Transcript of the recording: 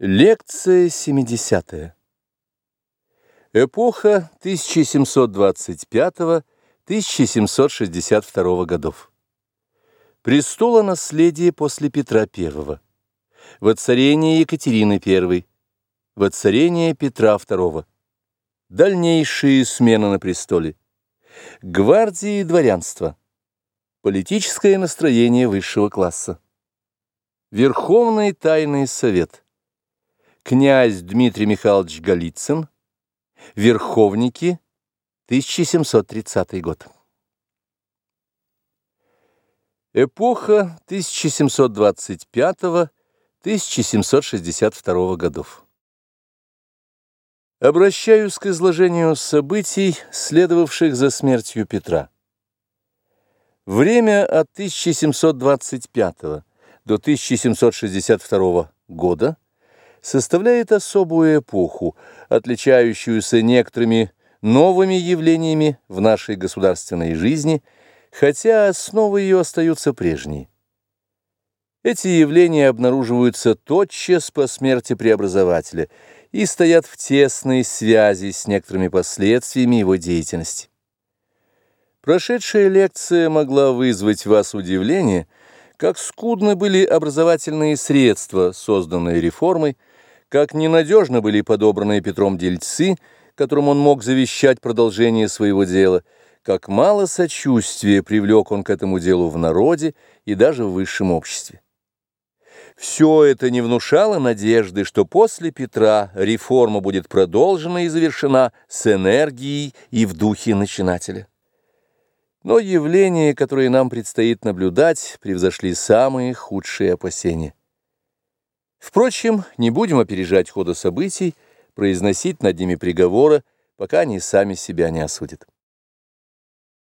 Лекция 70. Эпоха 1725-1762 годов. Престола наследие после Петра I. Воцарение Екатерины I. Воцарение Петра II. Дальнейшие смены на престоле. Гвардии и дворянство. Политическое настроение высшего класса. Верховный тайный совет князь Дмитрий Михайлович Голицын, Верховники, 1730 год. Эпоха 1725-1762 годов. Обращаюсь к изложению событий, следовавших за смертью Петра. Время от 1725 до 1762 года составляет особую эпоху, отличающуюся некоторыми новыми явлениями в нашей государственной жизни, хотя основы ее остаются прежней. Эти явления обнаруживаются тотчас по смерти преобразователя и стоят в тесной связи с некоторыми последствиями его деятельности. Прошедшая лекция могла вызвать в вас удивление, как скудны были образовательные средства, созданные реформой, как ненадежно были подобраны Петром дельцы, которым он мог завещать продолжение своего дела, как мало сочувствия привлек он к этому делу в народе и даже в высшем обществе. Все это не внушало надежды, что после Петра реформа будет продолжена и завершена с энергией и в духе начинателя. Но явления, которые нам предстоит наблюдать, превзошли самые худшие опасения. Впрочем, не будем опережать хода событий, произносить над ними приговора, пока они сами себя не осудят.